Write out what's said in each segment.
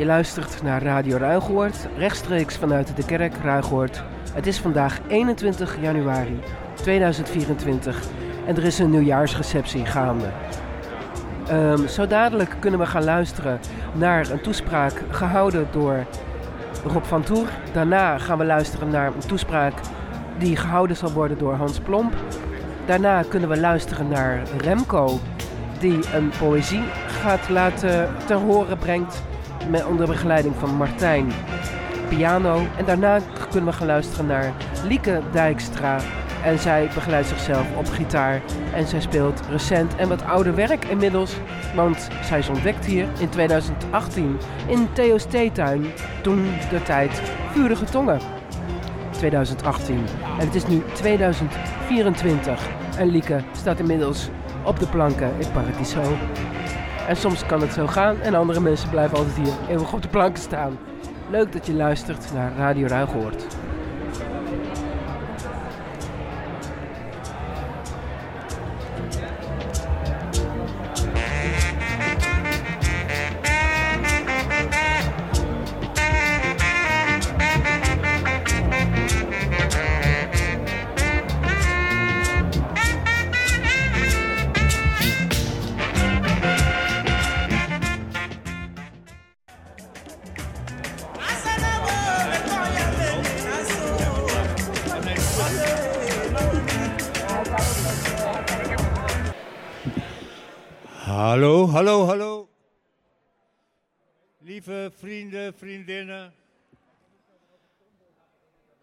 Je luistert naar Radio Ruigoord, rechtstreeks vanuit de kerk Ruigoord. Het is vandaag 21 januari 2024 en er is een nieuwjaarsreceptie gaande. Um, zo dadelijk kunnen we gaan luisteren naar een toespraak gehouden door Rob van Toer. Daarna gaan we luisteren naar een toespraak die gehouden zal worden door Hans Plomp. Daarna kunnen we luisteren naar Remco, die een poëzie gaat laten ter horen brengt met onder begeleiding van Martijn piano. En daarna kunnen we gaan luisteren naar Lieke Dijkstra. En zij begeleidt zichzelf op gitaar. En zij speelt recent en wat ouder werk inmiddels. Want zij is ontdekt hier in 2018 in Theo's Theetuin. Toen de tijd Vurige Tongen. 2018. En het is nu 2024. En Lieke staat inmiddels op de planken in Paradiso. En soms kan het zo gaan en andere mensen blijven altijd hier eeuwig op de planken staan. Leuk dat je luistert naar Radio Ruigoord.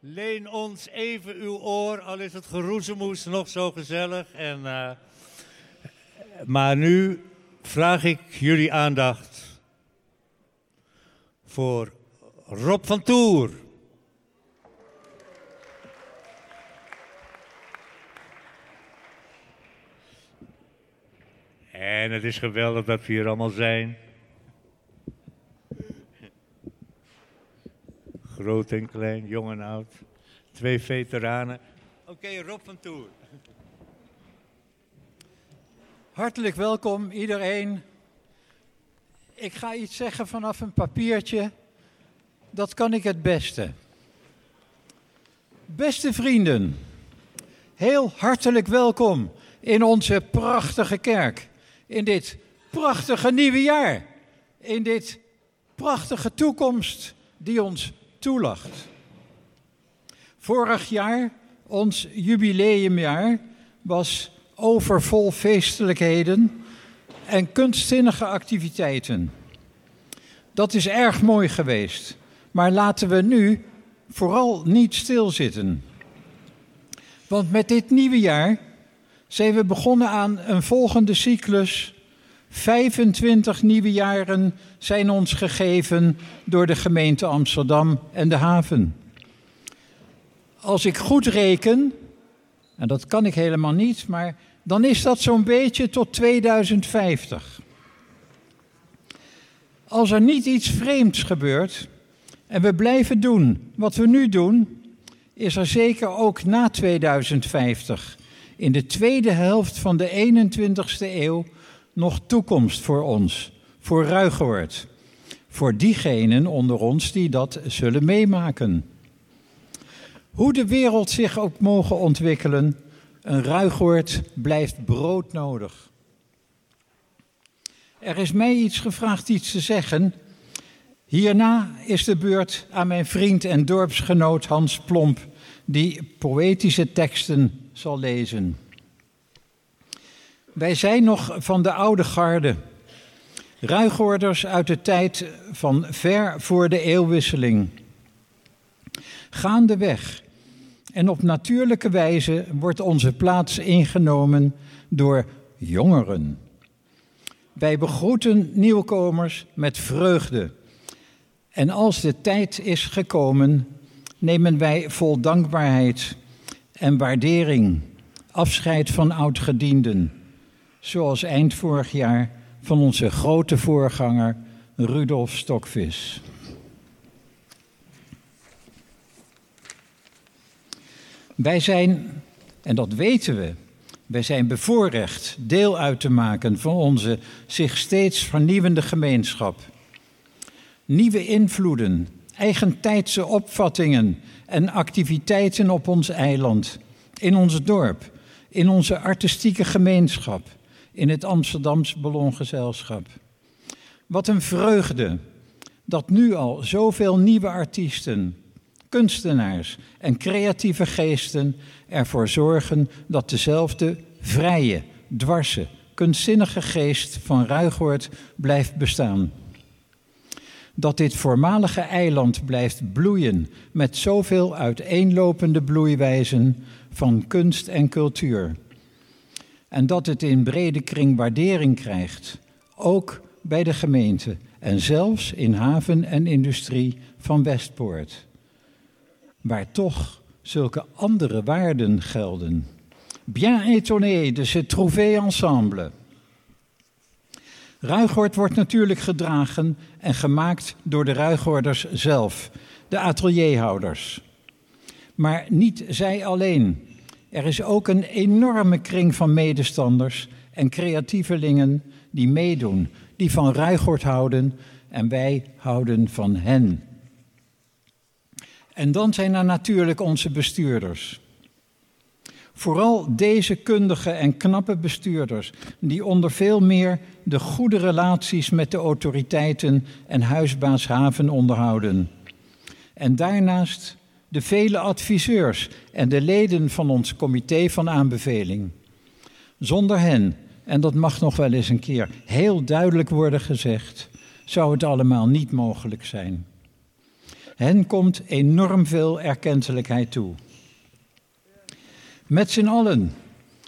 Leen ons even uw oor, al is het geroezemoes nog zo gezellig. En, uh, maar nu vraag ik jullie aandacht voor Rob van Toer. En het is geweldig dat we hier allemaal zijn. Groot en klein, jong en oud. Twee veteranen. Oké, Rob van Toer. Hartelijk welkom iedereen. Ik ga iets zeggen vanaf een papiertje. Dat kan ik het beste. Beste vrienden, heel hartelijk welkom in onze prachtige kerk in dit prachtige nieuwe jaar. In dit prachtige toekomst die ons toelacht. Vorig jaar, ons jubileumjaar, was overvol feestelijkheden en kunstzinnige activiteiten. Dat is erg mooi geweest, maar laten we nu vooral niet stilzitten. Want met dit nieuwe jaar zijn we begonnen aan een volgende cyclus. 25 nieuwe jaren zijn ons gegeven door de gemeente Amsterdam en de haven. Als ik goed reken, en dat kan ik helemaal niet, maar dan is dat zo'n beetje tot 2050. Als er niet iets vreemds gebeurt en we blijven doen wat we nu doen, is er zeker ook na 2050 in de tweede helft van de 21ste eeuw nog toekomst voor ons, voor Ruigoord. Voor diegenen onder ons die dat zullen meemaken. Hoe de wereld zich ook mogen ontwikkelen, een Ruigoord blijft broodnodig. Er is mij iets gevraagd iets te zeggen. Hierna is de beurt aan mijn vriend en dorpsgenoot Hans Plomp, die poëtische teksten zal lezen. Wij zijn nog van de oude garde, ruigorders uit de tijd van ver voor de eeuwwisseling. Gaandeweg en op natuurlijke wijze wordt onze plaats ingenomen door jongeren. Wij begroeten nieuwkomers met vreugde. En als de tijd is gekomen, nemen wij vol dankbaarheid en waardering, afscheid van oudgedienden, zoals eind vorig jaar van onze grote voorganger Rudolf Stokvis. Wij zijn, en dat weten we, wij zijn bevoorrecht deel uit te maken van onze zich steeds vernieuwende gemeenschap. nieuwe invloeden, eigentijdse opvattingen en activiteiten op ons eiland, in ons dorp, in onze artistieke gemeenschap, in het Amsterdams Ballongezelschap. Wat een vreugde dat nu al zoveel nieuwe artiesten, kunstenaars en creatieve geesten ervoor zorgen dat dezelfde vrije, dwarse, kunstzinnige geest van Ruigoord blijft bestaan. Dat dit voormalige eiland blijft bloeien met zoveel uiteenlopende bloeiwijzen van kunst en cultuur. En dat het in brede kring waardering krijgt, ook bij de gemeente en zelfs in haven en industrie van Westpoort, waar toch zulke andere waarden gelden. Bien étonné de se trouver ensemble. Ruigoord wordt natuurlijk gedragen en gemaakt door de Ruigoorders zelf, de atelierhouders. Maar niet zij alleen. Er is ook een enorme kring van medestanders en creatievelingen die meedoen, die van Ruigoord houden en wij houden van hen. En dan zijn er natuurlijk onze bestuurders. Vooral deze kundige en knappe bestuurders, die onder veel meer de goede relaties met de autoriteiten en huisbaas Haven onderhouden. En daarnaast de vele adviseurs en de leden van ons comité van aanbeveling. Zonder hen, en dat mag nog wel eens een keer heel duidelijk worden gezegd, zou het allemaal niet mogelijk zijn. Hen komt enorm veel erkentelijkheid toe. Met z'n allen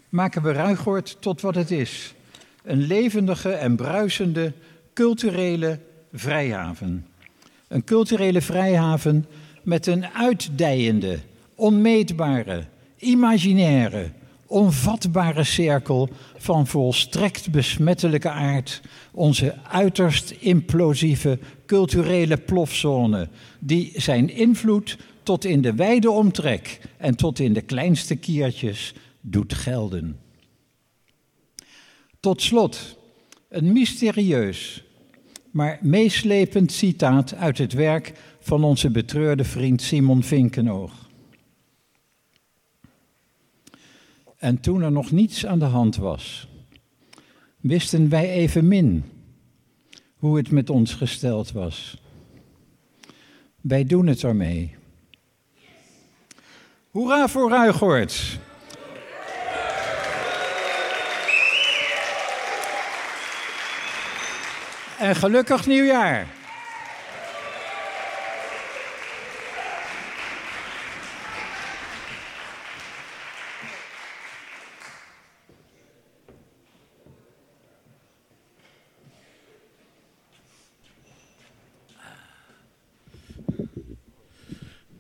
maken we Ruigoord tot wat het is. Een levendige en bruisende culturele vrijhaven. Een culturele vrijhaven met een uitdijende, onmeetbare, imaginaire, onvatbare cirkel van volstrekt besmettelijke aard, onze uiterst implosieve culturele plofzone, die zijn invloed tot in de wijde omtrek en tot in de kleinste kiertjes doet gelden. Tot slot een mysterieus, maar meeslepend citaat uit het werk van onze betreurde vriend Simon Vinkenoog. En toen er nog niets aan de hand was, wisten wij evenmin hoe het met ons gesteld was. Wij doen het ermee. Hoera voor Ruigoort! En gelukkig nieuwjaar!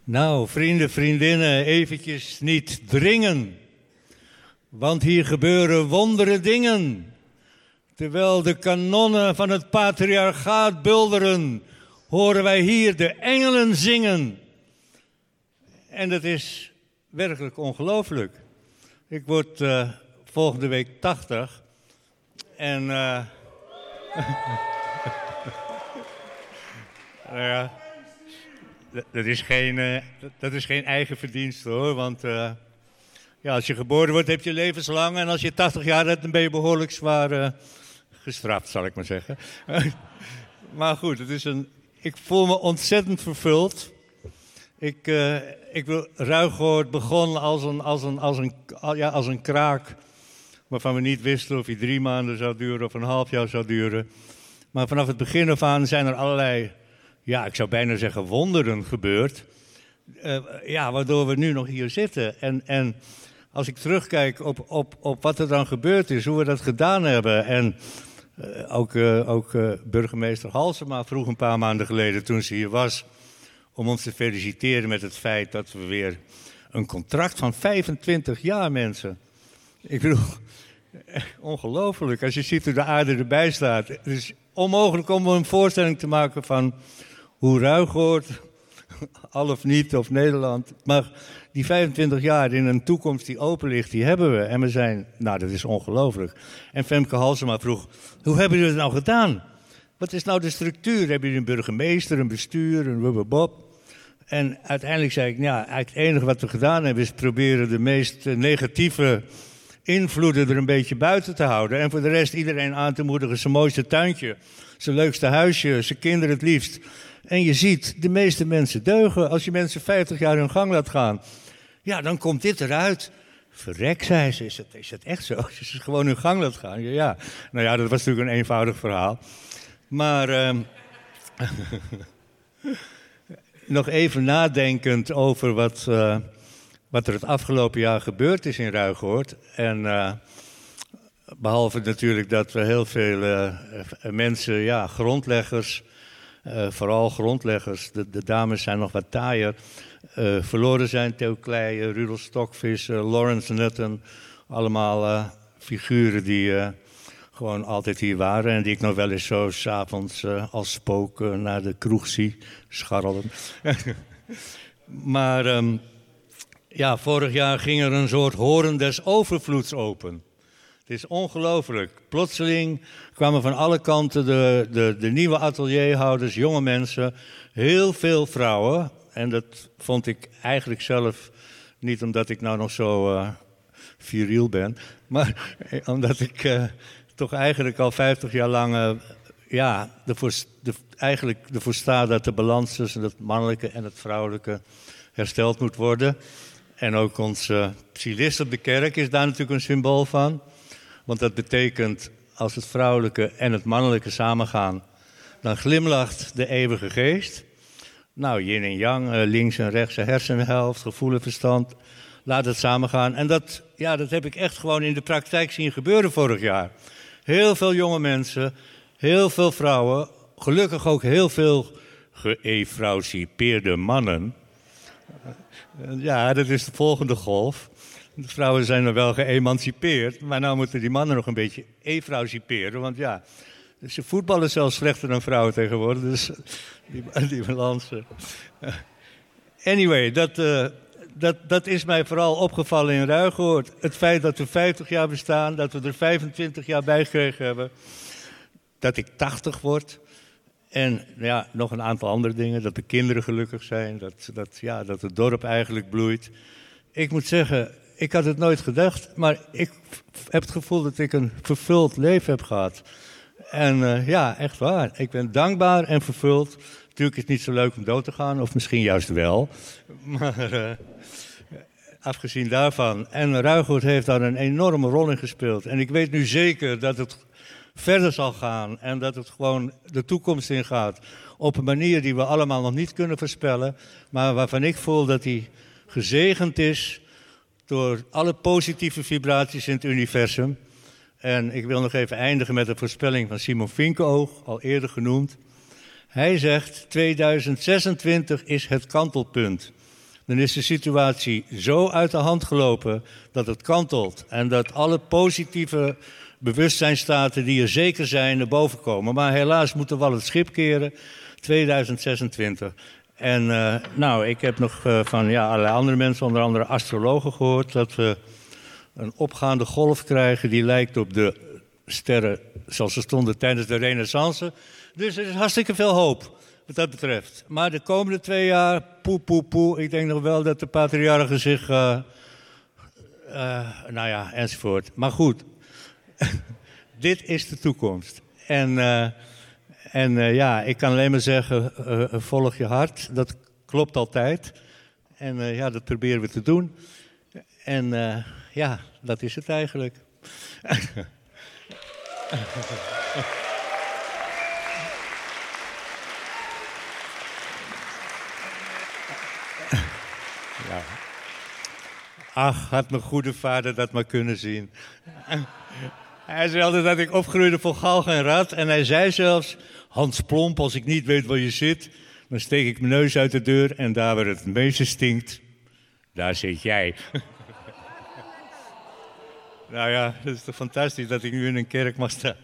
Nou, vrienden, vriendinnen, eventjes niet dringen. Want hier gebeuren wondere dingen. Terwijl de kanonnen van het patriarchaat bulderen, horen wij hier de engelen zingen. En dat is werkelijk ongelooflijk. Ik word uh, volgende week 80. En. Uh, ja dat is geen, uh, dat is geen eigen verdienste hoor. Want ja, als je geboren wordt, heb je levenslang. En als je 80 jaar hebt, dan ben je behoorlijk zwaar gestraft, zal ik maar zeggen. maar goed, het is een, ik voel me ontzettend vervuld. Ik, ik wil Ruigoord begon als een, als, een, als, een, ja, als een kraak. Waarvan we niet wisten of hij drie maanden zou duren of een half jaar zou duren. Maar vanaf het begin af aan zijn er allerlei ja, ik zou bijna zeggen wonderen gebeurd. Uh, ja, waardoor we nu nog hier zitten. En, en als ik terugkijk op, op, op wat er dan gebeurd is, hoe we dat gedaan hebben. En uh, ook, uh, ook burgemeester Halsema vroeg een paar maanden geleden toen ze hier was. om ons te feliciteren met het feit dat we weer een contract van 25 jaar mensen. Ik bedoel, ongelooflijk. Als je ziet hoe de aarde erbij staat. Het is onmogelijk om een voorstelling te maken van hoe Ruigoord, al of niet, of Nederland. Maar die 25 jaar in een toekomst die open ligt, die hebben we. En we zijn, nou dat is ongelooflijk. En Femke Halsema vroeg, hoe hebben jullie het nou gedaan? wat is nou de structuur? Heb je een burgemeester, een bestuur, een bob? En uiteindelijk zei ik, ja, eigenlijk het enige wat we gedaan hebben is proberen de meest negatieve invloeden er een beetje buiten te houden. En voor de rest iedereen aan te moedigen zijn mooiste tuintje, zijn leukste huisje, zijn kinderen het liefst. En je ziet, de meeste mensen deugen. Als je mensen 50 jaar hun gang laat gaan, ja, dan komt dit eruit. Verrek, zei ze, is het, is het echt zo? Als je ze gewoon hun gang laat gaan. Ja, nou ja, dat was natuurlijk een eenvoudig verhaal. Maar uh, nog even nadenkend over wat, uh, wat er het afgelopen jaar gebeurd is in Ruigoord. En uh, behalve natuurlijk dat we heel veel uh, mensen, ja, grondleggers, vooral grondleggers, de, de, dames zijn nog wat taaier, verloren zijn. Theo Kleijen, Rudolf Stokvis, Lawrence Nutten, allemaal figuren die gewoon altijd hier waren. En die ik nog wel eens zo s'avonds als spook naar de kroeg zie scharrelen. maar um, ja, vorig jaar ging er een soort horen des overvloeds open. Het is ongelooflijk. Plotseling kwamen van alle kanten de, de, de nieuwe atelierhouders, jonge mensen, heel veel vrouwen. En dat vond ik eigenlijk zelf niet omdat ik nou nog zo uh, viriel ben, maar omdat ik toch eigenlijk al 50 jaar lang uh, ja, ervoor, de, eigenlijk ervoor staat dat de balans tussen het mannelijke en het vrouwelijke hersteld moet worden. En ook onze psilist op de kerk is daar natuurlijk een symbool van. Want dat betekent als het vrouwelijke en het mannelijke samengaan, dan glimlacht de eeuwige geest. Nou, yin en yang, eh, links en rechts, hersenhelft, gevoel en verstand. Laat het samengaan. En dat, ja, dat heb ik echt gewoon in de praktijk zien gebeuren vorig jaar. Heel veel jonge mensen, heel veel vrouwen, gelukkig ook heel veel geëfrausipeerde mannen. Ja, dat is de volgende golf. De vrouwen zijn er wel geëmancipeerd, maar nu moeten die mannen nog een beetje efrausiperen. Want ja, ze voetballen zelfs slechter dan vrouwen tegenwoordig, dus die, die balansen. Anyway, dat, uh, dat, dat is mij vooral opgevallen in Ruigoord. Het feit dat we 50 jaar bestaan, dat we er 25 jaar bij gekregen hebben. Dat ik 80 word. En ja, nog een aantal andere dingen. Dat de kinderen gelukkig zijn. Dat, dat, ja, dat het dorp eigenlijk bloeit. Ik moet zeggen, ik had het nooit gedacht. Maar ik heb het gevoel dat ik een vervuld leven heb gehad. En uh, ja, echt waar. Ik ben dankbaar en vervuld. Natuurlijk is het niet zo leuk om dood te gaan, of misschien juist wel. Maar uh, afgezien daarvan. En Ruigoord heeft daar een enorme rol in gespeeld. En ik weet nu zeker dat het verder zal gaan en dat het gewoon de toekomst ingaat. Op een manier die we allemaal nog niet kunnen voorspellen, maar waarvan ik voel dat die gezegend is door alle positieve vibraties in het universum. En ik wil nog even eindigen met een voorspelling van Simon Vinkenoog, al eerder genoemd. Hij zegt 2026 is het kantelpunt dan is de situatie zo uit de hand gelopen dat het kantelt. En dat alle positieve bewustzijnstaten die er zeker zijn naar boven komen. Maar helaas moeten we wel het schip keren, 2026. En uh, nou, ik heb nog uh, van ja, allerlei andere mensen, onder andere astrologen, gehoord dat we een opgaande golf krijgen die lijkt op de sterren zoals ze stonden tijdens de Renaissance. Dus er is hartstikke veel hoop wat dat betreft. Maar de komende twee jaar, poe, poe, poe. Ik denk nog wel dat de patriarchen zich. Uh, nou ja, enzovoort. Maar goed, dit is de toekomst. En, uh, en ja, ik kan alleen maar zeggen: volg je hart. Dat klopt altijd. En ja, dat proberen we te doen. En ja, dat is het eigenlijk. Ja. Ach, had mijn goede vader dat maar kunnen zien. Hij zei altijd dat ik opgroeide voor galg en rat. En hij zei zelfs, Hans Plomp, als ik niet weet waar je zit... dan steek ik mijn neus uit de deur en daar waar het meeste stinkt... daar zit jij. nou ja, dat is toch fantastisch dat ik nu in een kerk mag staan.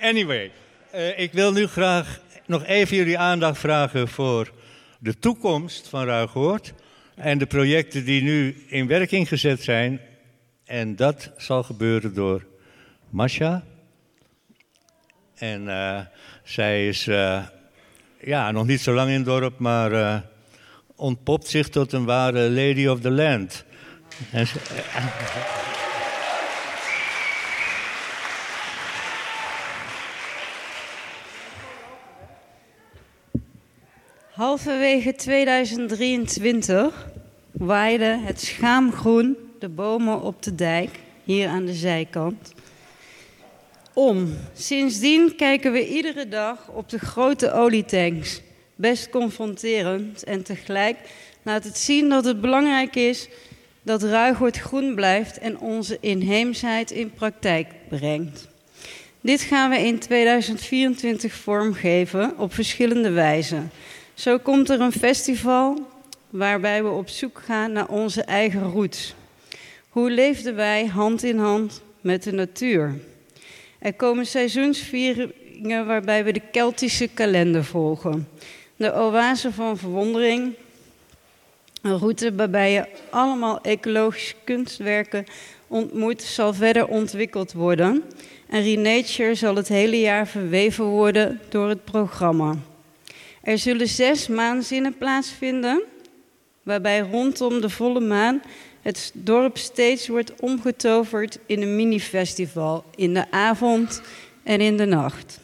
anyway, uh, ik wil nu graag nog even jullie aandacht vragen voor de toekomst van Ruigoord en de projecten die nu in werking gezet zijn. En dat zal gebeuren door Masha En zij is ja, nog niet zo lang in het dorp, maar ontpopt zich tot een ware lady of the land. Halverwege 2023 waaide het schaamgroen de bomen op de dijk, hier aan de zijkant, om. Sindsdien kijken we iedere dag op de grote olietanks. Best confronterend en tegelijk laat het zien dat het belangrijk is dat Ruigoord groen blijft en onze inheemsheid in praktijk brengt. Dit gaan we in 2024 vormgeven op verschillende wijzen. Zo komt er een festival waarbij we op zoek gaan naar onze eigen roots. Hoe leefden wij hand in hand met de natuur? Er komen seizoensvieringen waarbij we de Keltische kalender volgen. De oase van verwondering. Een route waarbij je allemaal ecologische kunstwerken ontmoet, zal verder ontwikkeld worden. En Renature zal het hele jaar verweven worden door het programma. Er zullen zes maanzinnen plaatsvinden, waarbij rondom de volle maan het dorp steeds wordt omgetoverd in een mini-festival in de avond en in de nacht.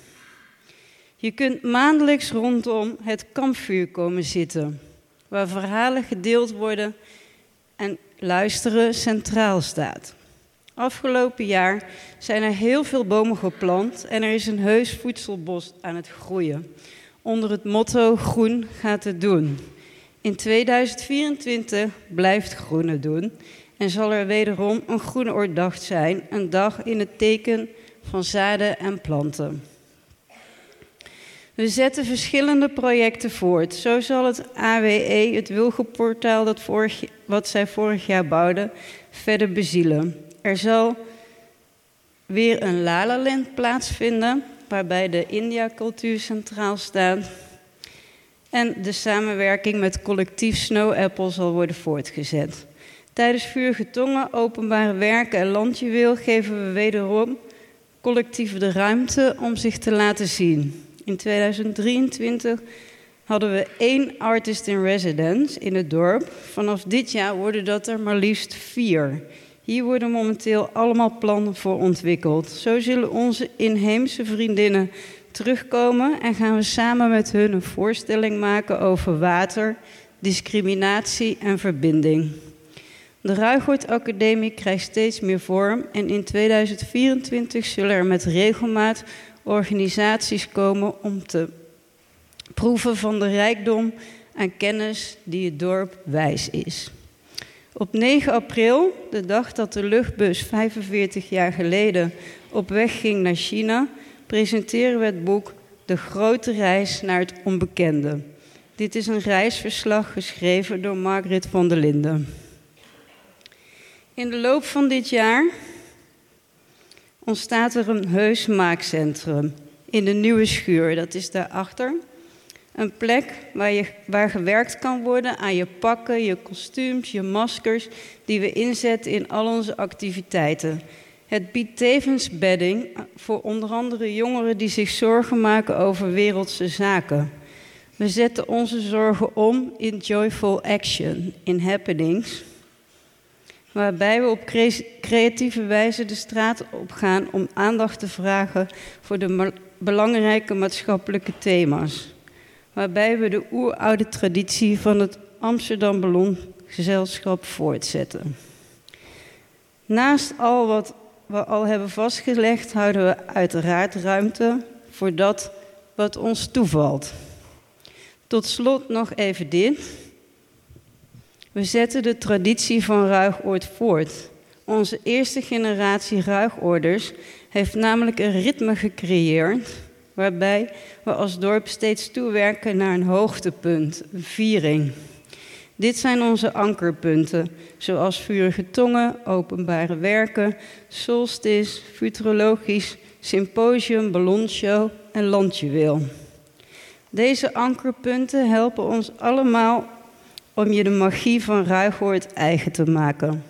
Je kunt maandelijks rondom het kampvuur komen zitten, waar verhalen gedeeld worden en luisteren centraal staat. Afgelopen jaar zijn er heel veel bomen geplant en er is een heus voedselbos aan het groeien onder het motto Groen gaat het doen. In 2024 blijft Groen het doen en zal er wederom een Groene zijn, een dag in het teken van zaden en planten. We zetten verschillende projecten voort. Zo zal het AWE, het Wilgenportaal dat vorig, wat zij vorig jaar bouwden, verder bezielen. Er zal weer een Lalaland plaatsvinden waarbij de India-cultuur centraal staat. En de samenwerking met collectief Snow Apple zal worden voortgezet. Tijdens Vuurige Tongen, openbare werken en landjuweel geven we wederom collectief de ruimte om zich te laten zien. In 2023 hadden we één artist in residence in het dorp. Vanaf dit jaar worden dat er maar liefst vier. Hier worden momenteel allemaal plannen voor ontwikkeld. Zo zullen onze inheemse vriendinnen terugkomen en gaan we samen met hun een voorstelling maken over water, discriminatie en verbinding. De Ruigoord Academie krijgt steeds meer vorm en in 2024 zullen er met regelmaat organisaties komen om te proeven van de rijkdom aan kennis die het dorp wijs is. Op 9 april, de dag dat de luchtbus 45 jaar geleden op weg ging naar China, presenteren we het boek De Grote Reis naar het Onbekende. Dit is een reisverslag geschreven door Margrit van der Linden. In de loop van dit jaar ontstaat er een heus maakcentrum in de nieuwe schuur. Dat is daarachter. Een plek waar, je, waar gewerkt kan worden aan je pakken, je kostuums, je maskers, die we inzetten in al onze activiteiten. Het biedt tevens bedding voor onder andere jongeren die zich zorgen maken over wereldse zaken. We zetten onze zorgen om in joyful action, in happenings, waarbij we op creatieve wijze de straat op gaan om aandacht te vragen voor de belangrijke maatschappelijke thema's waarbij we de oeroude traditie van het Amsterdam Ballongezelschap voortzetten. Naast al wat we al hebben vastgelegd, houden we uiteraard ruimte voor dat wat ons toevalt. Tot slot nog even dit. We zetten de traditie van ruigoord voort. Onze eerste generatie ruigorders heeft namelijk een ritme gecreëerd waarbij we als dorp steeds toewerken naar een hoogtepunt, een viering. Dit zijn onze ankerpunten, zoals vurige tongen, openbare werken, solstice, futurologisch, symposium, ballonshow en landjuweel. Deze ankerpunten helpen ons allemaal om je de magie van Ruigoord eigen te maken.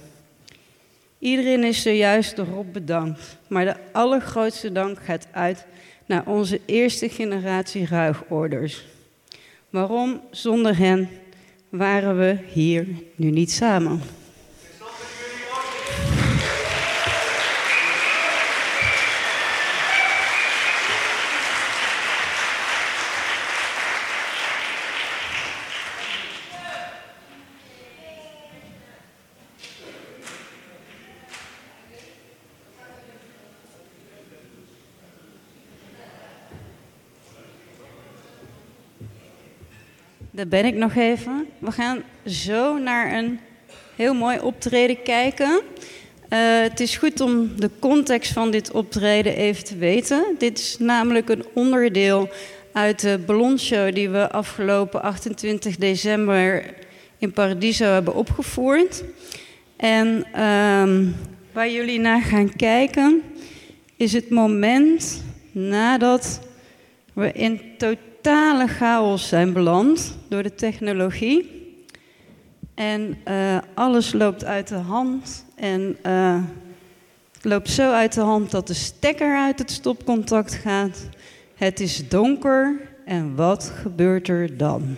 Iedereen is zojuist erop bedankt. Maar de allergrootste dank gaat uit naar onze eerste generatie ruigorders. Waarom zonder hen waren we hier nu niet samen? Daar ben ik nog even. We gaan zo naar een heel mooi optreden kijken. Uh, het is goed om de context van dit optreden even te weten. Dit is namelijk een onderdeel uit de ballonshow die we afgelopen 28 december in Paradiso hebben opgevoerd. En um, waar jullie naar gaan kijken is het moment nadat we in totaal totale chaos zijn beland door de technologie. En uh, alles loopt uit de hand. En uh, het loopt zo uit de hand dat de stekker uit het stopcontact gaat. Het is donker. En wat gebeurt er dan?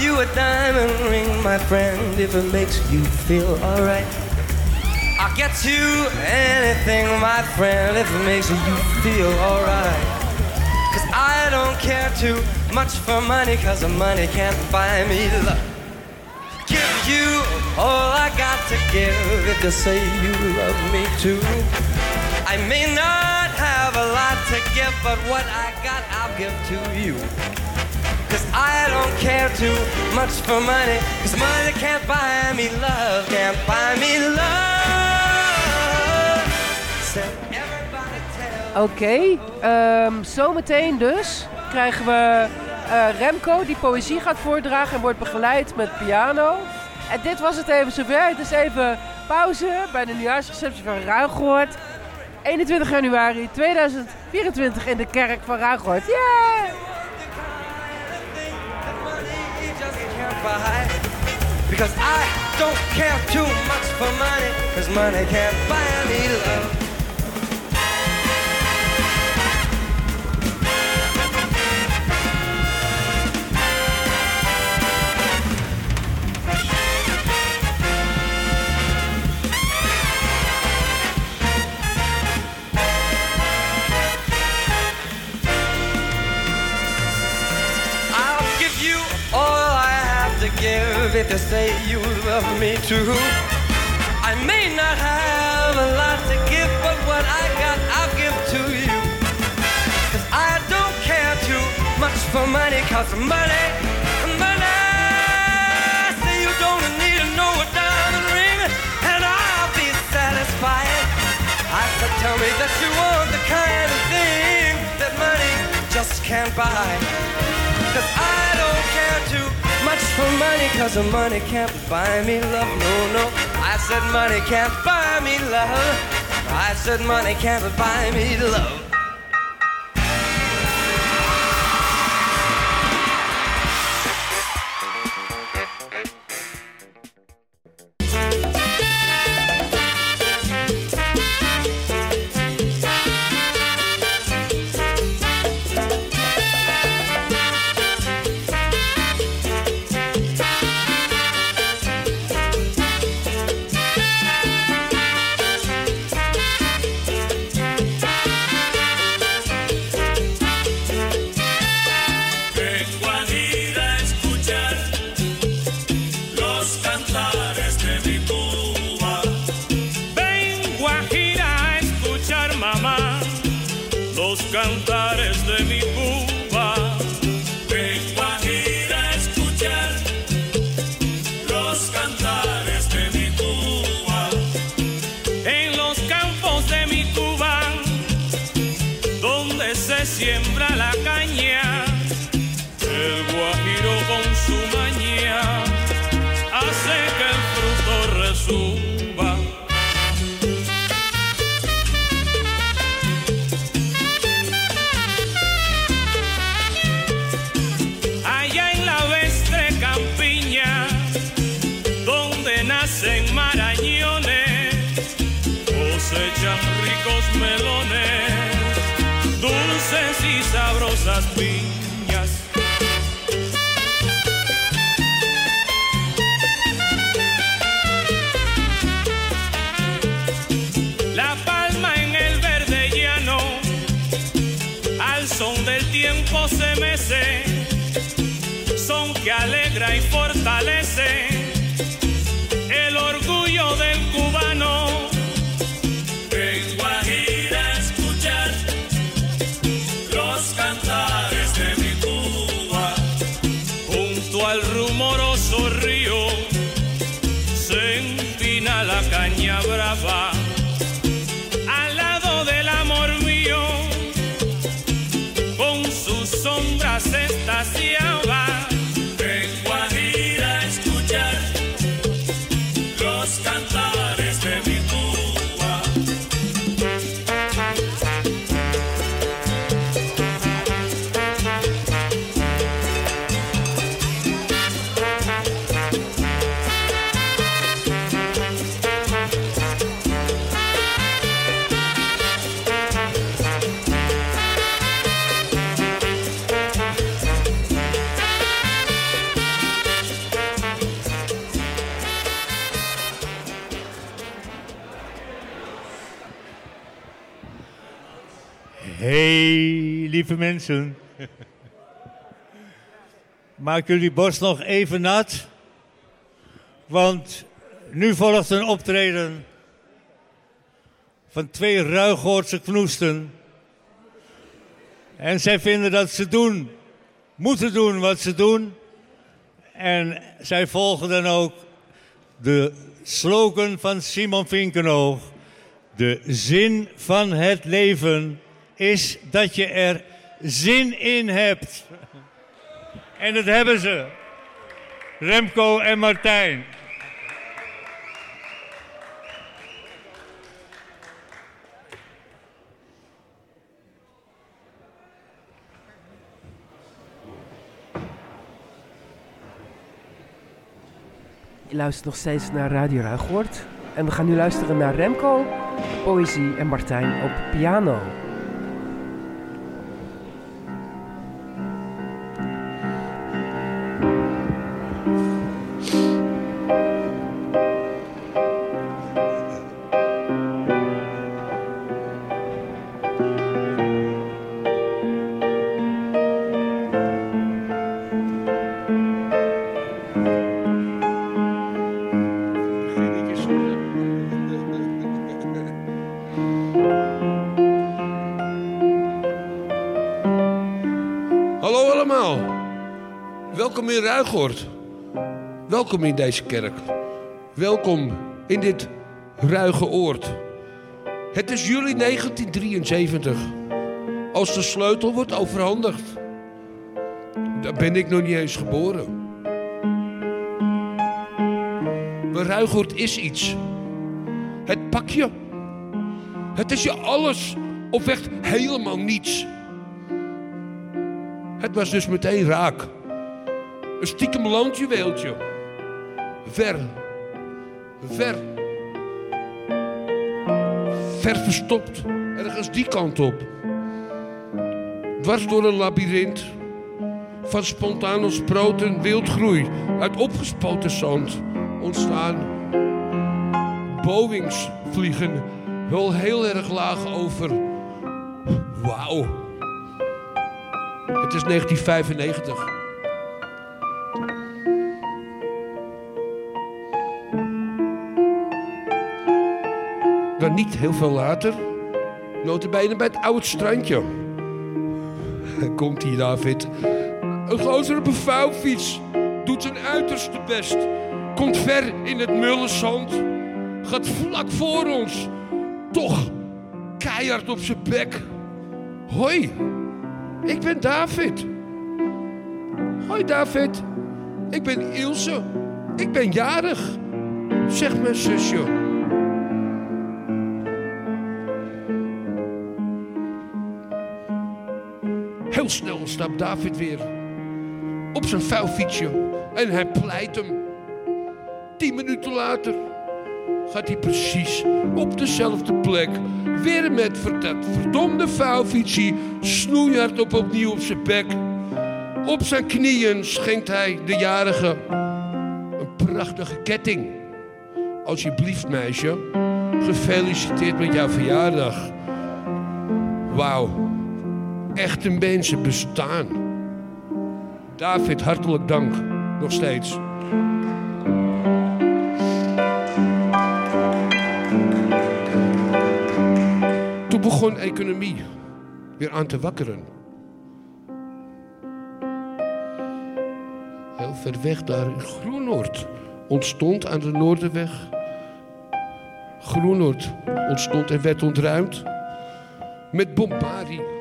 You a diamond ring my friend, if it makes you feel alright. I'll get you anything, my friend, if it makes you feel alright. Cause I don't care too much for money, cause the money can't buy me love. Give you all I got to give if you say you love me too. I may not have a lot to give, but what I got I'll give to you. Cause I don't care too much for money, cause money can't buy me love, can't buy me love. Said everybody tell Oké, ehm, zometeen dus krijgen we eh, Remco die poëzie gaat voordragen en wordt begeleid met piano. En dit was het even zover. Het is even pauze bij de nieuwjaarsreceptie van Ruigoord. 21 januari 2024 in de kerk van Ruigoord. Yeah! Because I don't care too much for money, cause money can't buy me love. You say you love me too. I may not have a lot to give, but what I got I'll give to you. Cause I don't care too much for money, cause money, money. Say you don't need to know a diamond ring, and I'll be satisfied. I said, tell me that you want the kind of thing that money just can't buy. Cause I for money, cause the money can't buy me love. No, no. I said money can't buy me love. I said money can't buy me love. Ricos melones, dulces y sabrosas piñas. La palma en el verde llano, al son del tiempo se mece, son que alegra y fortalece Hey, lieve mensen. Maak jullie borst nog even nat. Want nu volgt een optreden van twee ruigoortse knoesten. En zij vinden dat ze doen, moeten doen wat ze doen. En zij volgen dan ook de slogan van Simon Vinkenoog. De zin van het leven is dat je er zin in hebt. En dat hebben ze. Remco en Martijn. Je luistert nog steeds naar Radio Ruigoord. En we gaan nu luisteren naar Remco, Poëzie en Martijn op piano. Ruigoord. Welkom in deze kerk. Welkom in dit ruige oord. Het is juli 1973. Als de sleutel wordt overhandigd. Dan ben ik nog niet eens geboren. Maar Ruigoord is iets. Het pakje. Het is je alles of echt helemaal niets. Het was dus meteen raak. Een stiekem landjuweeltje. Ver. Ver. Ver verstopt. Ergens die kant op. Dwars door een labyrint. Van spontaan ontsproten wildgroei. Uit opgespoten zand. Ontstaan. Boeings vliegen wel heel erg laag over. Wauw. Het is 1995. Niet heel veel later, notabene bij het oude strandje. Komt hier, David. Een gozer op een vouwfiets. Doet zijn uiterste best. Komt ver in het mulle zand. Gaat vlak voor ons. Toch keihard op zijn bek. Hoi, ik ben David. Hoi David. Ik ben Ilse. Ik ben jarig. Zeg mijn zusje. Snel stapt David weer op zijn vuilfietsje en hij pleit hem. Tien minuten later gaat hij precies op dezelfde plek weer met dat verdomde vuilfietsje snoeihard op opnieuw op zijn bek. Op zijn knieën schenkt hij de jarige een prachtige ketting. Alsjeblieft meisje, gefeliciteerd met jouw verjaardag. Wauw, echte mensen bestaan. David, hartelijk dank. Nog steeds. Toen begon economie weer aan te wakkeren. Heel ver weg daar in Groenoord ontstond aan de Noorderweg. Groenoord ontstond en werd ontruimd met bombardie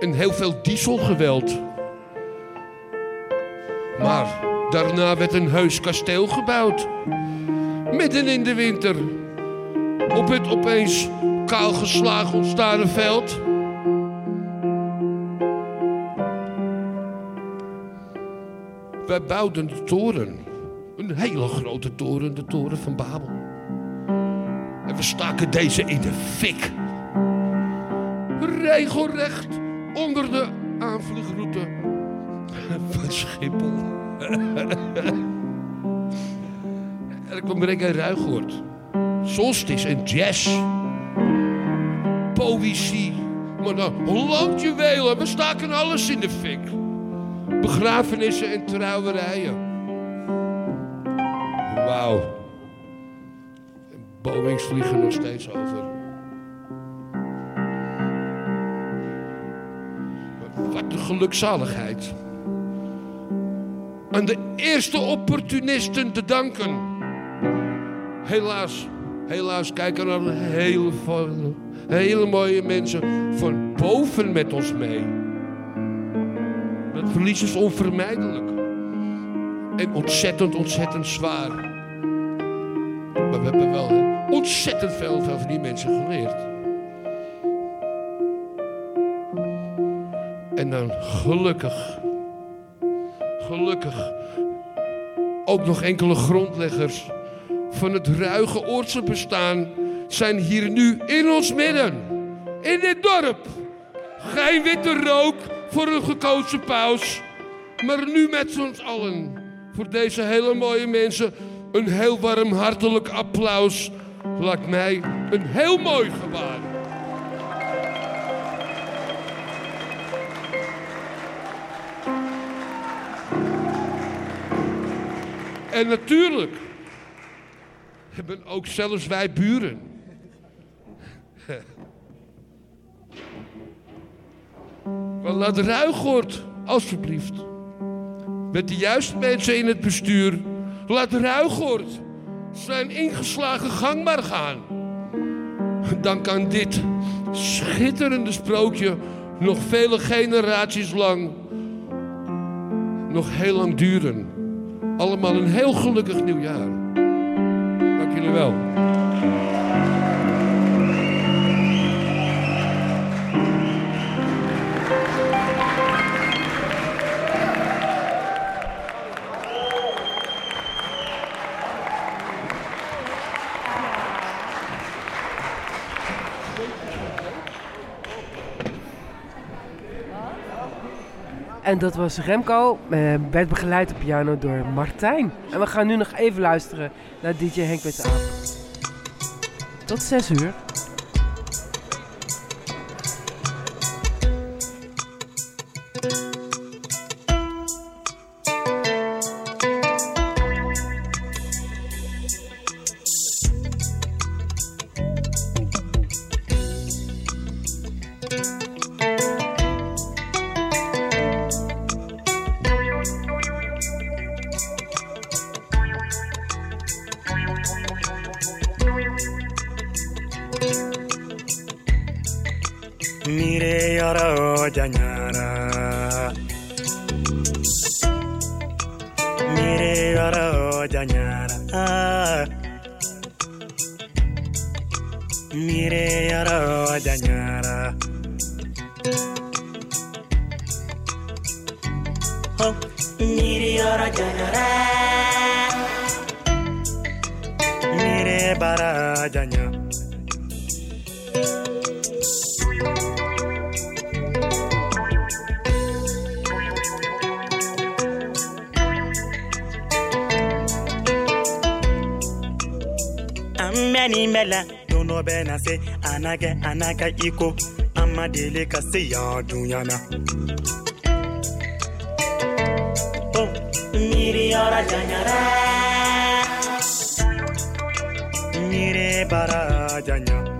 en heel veel dieselgeweld. Maar daarna werd een heus kasteel gebouwd. Midden in de winter. Op het opeens kaalgeslagen ontstane veld. Wij bouwden de toren. Een hele grote toren, de toren van Babel. En we staken deze in de fik. Regelrecht onder de aanvliegroute van Schiphol. en ik kwam direct in Ruigoord. Solstice en jazz. Poëzie Maar dan landjuwelen, we staken alles in de fik. Begrafenissen en trouwerijen. Wauw. Boeings vliegen nog steeds over. Een gelukzaligheid. Aan de eerste opportunisten te danken. Helaas, helaas kijken er hele, veel- hele mooie mensen van boven met ons mee. Dat verlies is onvermijdelijk. En ontzettend, ontzettend zwaar. Maar we hebben wel ontzettend veel van die mensen geleerd. En dan gelukkig, gelukkig, ook nog enkele grondleggers van het ruige Oortse bestaan zijn hier nu in ons midden. In dit dorp. Geen witte rook voor een gekozen paus. Maar nu met ons allen. Voor deze hele mooie mensen een heel warm hartelijk applaus. Lijkt mij een heel mooi gebaar. En natuurlijk hebben ook zelfs wij buren. Maar laat Ruigoort, alstublieft. Met de juiste mensen in het bestuur. Laat Ruigoort zijn ingeslagen gang maar gaan. Dan kan dit schitterende sprookje nog vele generaties lang nog heel lang duren. Allemaal een heel gelukkig nieuwjaar. Dank jullie wel. En dat was Remco, eh, werd begeleid op piano door Martijn. En we gaan nu nog even luisteren naar DJ Henk Aap. Tot 6 uur. wajahnya Mire gara wajahnya Mire gara wajahnya Oh, mire gara wajahnya Mire bara lala n'ụlọ be na oh, se anaghị anaga iko. Amadele ka se ya ọdụnyana mmiri ọra janyara. Mmiri bara janya.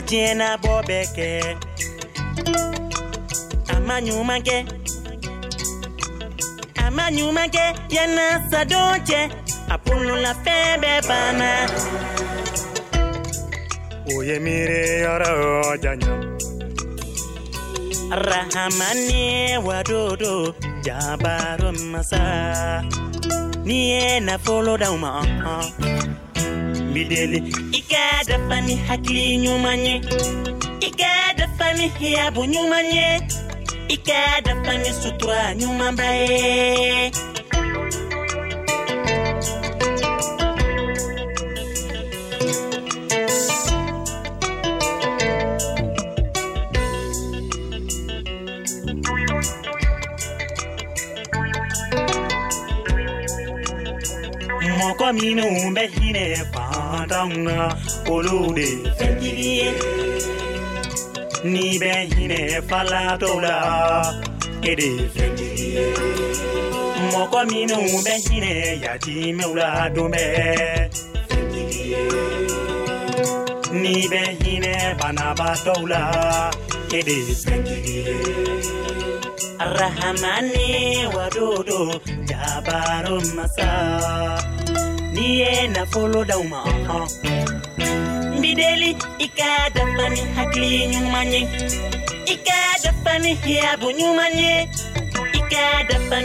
Y'a ka diɲɛnabɔ bɛɛ kɛ a ma ɲuman kɛ a ma ɲuman kɛ yanna sadon cɛ a bololafɛn bɛɛ banna o ye miiriyɔrɔ janya rahamani wadodo jabaro masa. Ni ye nafolo d'aw ma ɔhɔn n bi deli i ka dafa ni hakili ɲuman ye i ka dafa ni sutura ɲumanba ye mɔgɔ minnu tanga olude ni be hine fala tola ede moko minu be hine yati meula dumbe. Ni be hine banaba tola ede rahamani wadodo jabaro masa ni ye nafolo d'aw ma ɔhɔn n bi deli i ka dafa ni hakili ɲuman ye i ka dafa ni hiyabu ɲuman ye i ka dafa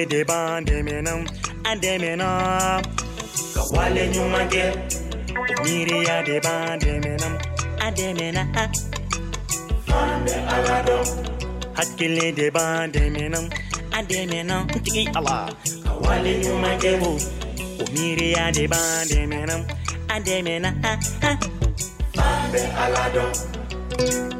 Ndeme de ban deme nam andeme na Kawale nyuma ge Niri ya de ban deme nam andeme na Ande alado Hakile de ban deme nam andeme na Tiki ala Kawale nyuma ge Niri ya de ban deme nam andeme na Ande alado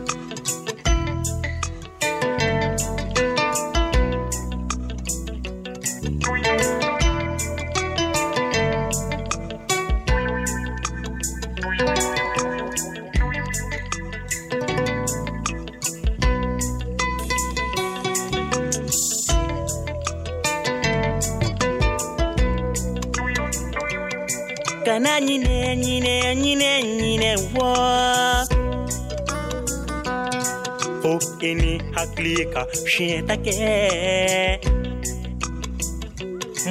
explica o ke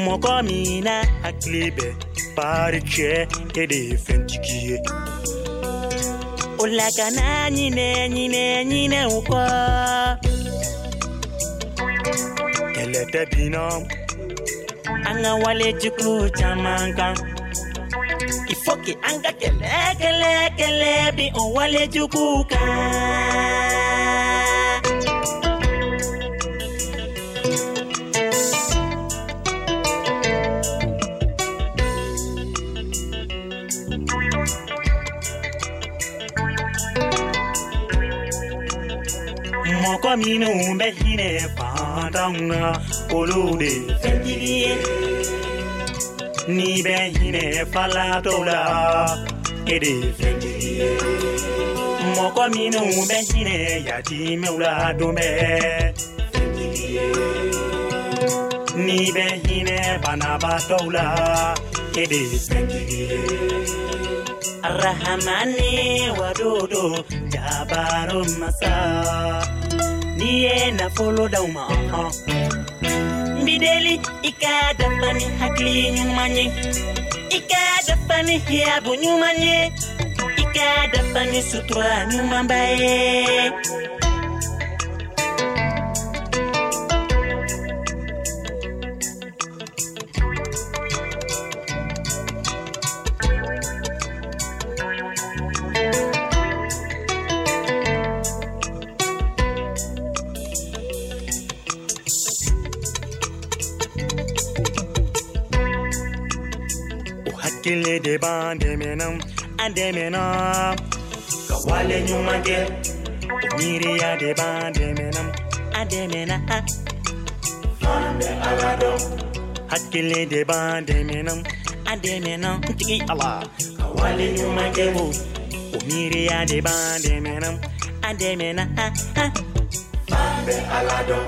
moko mina aklibe pariche ede fentikie Olakana nyine nyine nyine uko. Kelete binom Anga wale jiklu chamanka Ifoki anga kele kele kele bi o wale jukuka. famino behine patanga olude fendie ni behine falatola ede fendie moko minu behine yatimeula dume fendie ni behine banabatola ede fendie Rahamani wadudu jabaru masa n'i ye nafolo d'aw ma? Ɔhɔn n bi deli i ka dafa ni hakili ɲuman ye i ka dafa ni hiyabu ɲuman ye i ka dafa ni sutura ɲumanba deba ndemenam andemena kawale nyuma ge miri ya deba ndemenam andemena fande alado hakkile deba ndemenam andemena tigi ala. Kawale nyuma ge bo miri ya deba ndemenam andemena fande alado.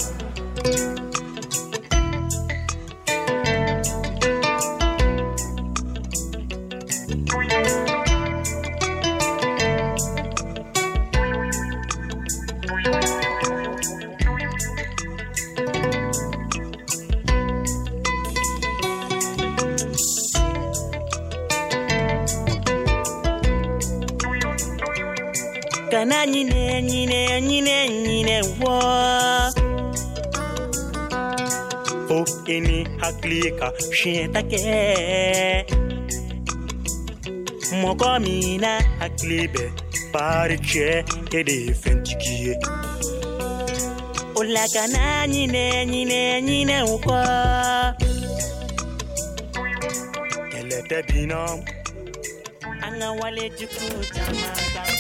clica, xenta que Mokomina a clibe, pare tche, que de fente que Ola kana nine nine nine uko. Kelete binom Anga wale juku jama jama.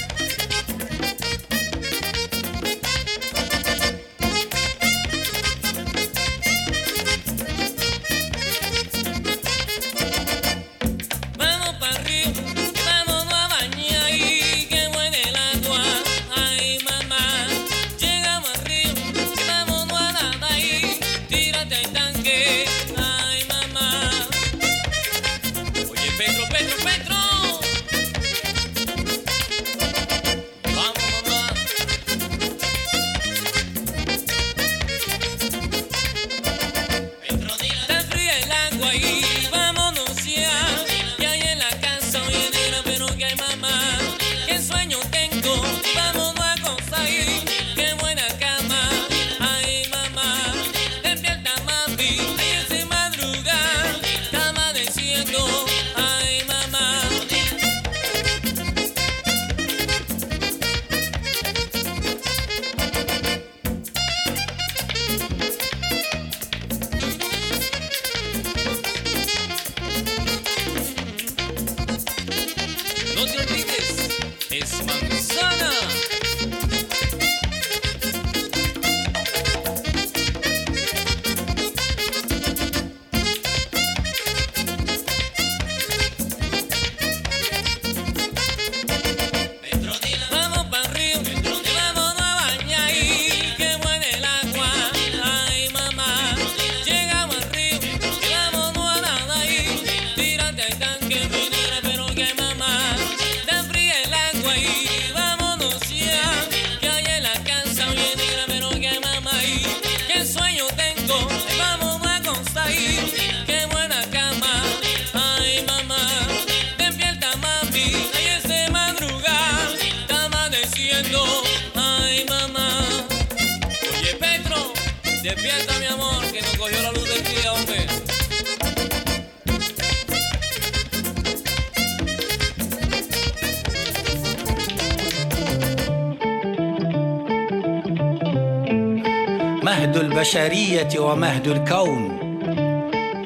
البشرية ومهد الكون.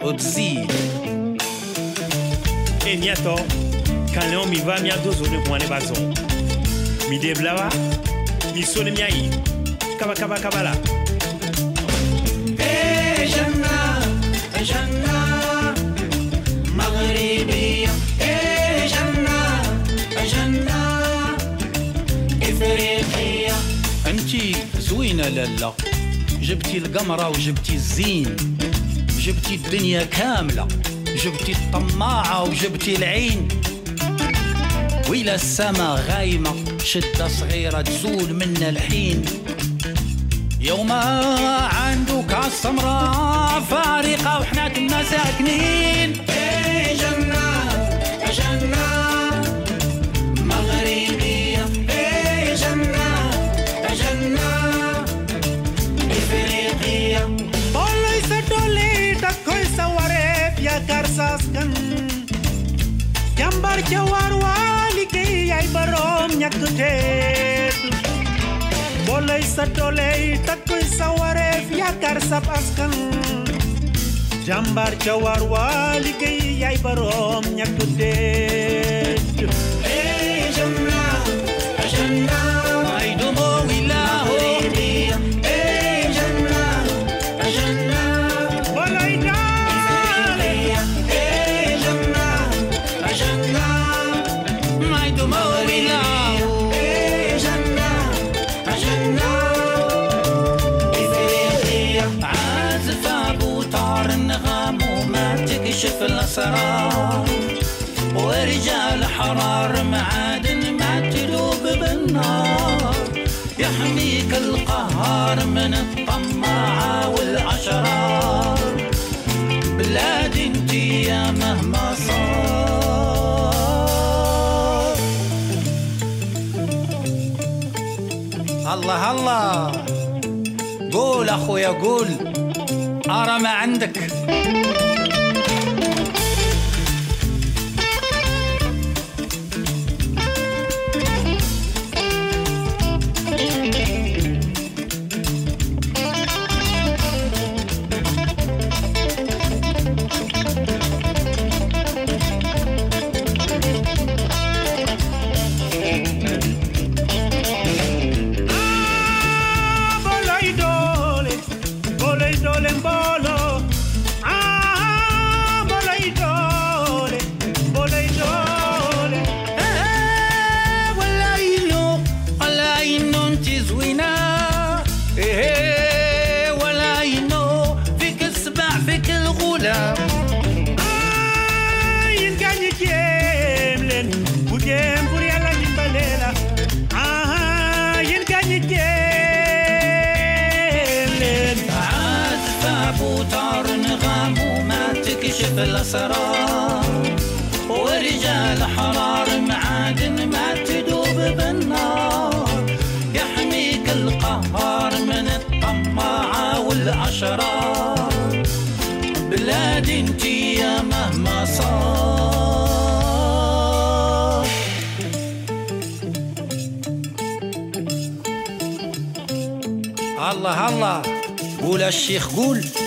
أجزي. إنياتو كاليون ميفا ميا دوزوني مواني بازون مي ديبلاوا مي سوني مياي كابا كابا كابالا جنة جنة مغربية إيه جنة جنة إفريقية أنت زوينة للا جبتي القمرة وجبتي الزين جبتي الدنيا كاملة جبتي الطماعة وجبتي العين. وإلى السماء غايمة شدة صغيرة تزول منا الحين. يوم عندك السمراء فارقة وحنا كنا ساكنين. teedu boolay sa doole yi takkuy sa wareef yaakaar sab askan jàmbaar ca waar waa liggéey yaay baroom ñàkk الله الله. قول أخويا قول. أرى ما عندك. ngemburi yalangibalela تكشف الأسرار ورجال حرار معادن ما تدوب بالنار يحميك القهار من الطماعة والأشرار الله ولا الشيخ قول.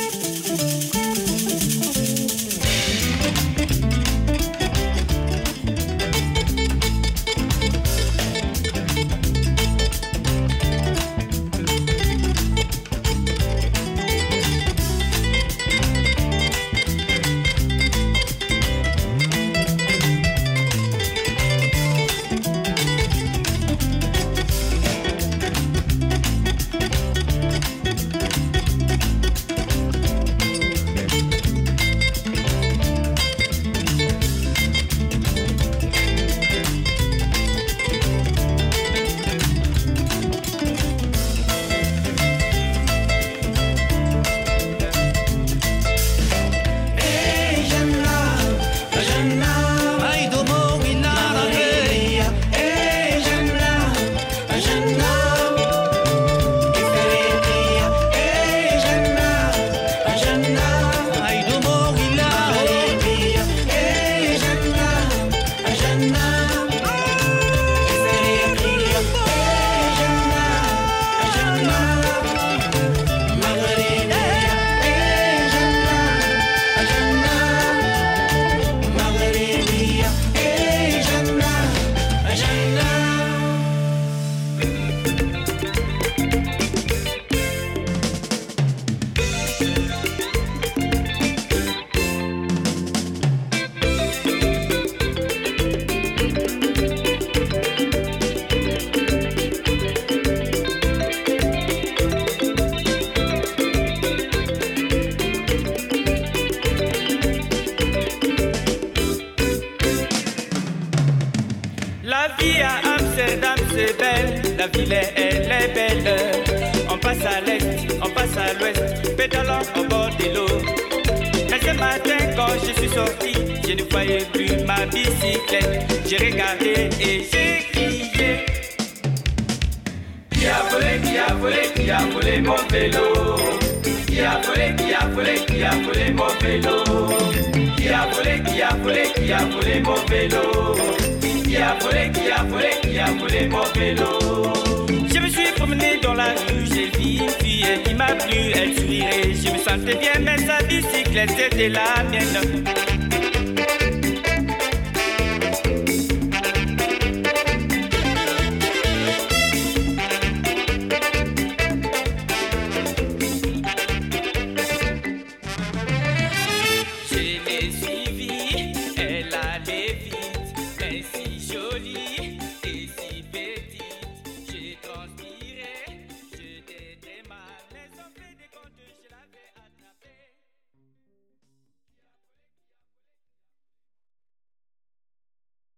la mienne.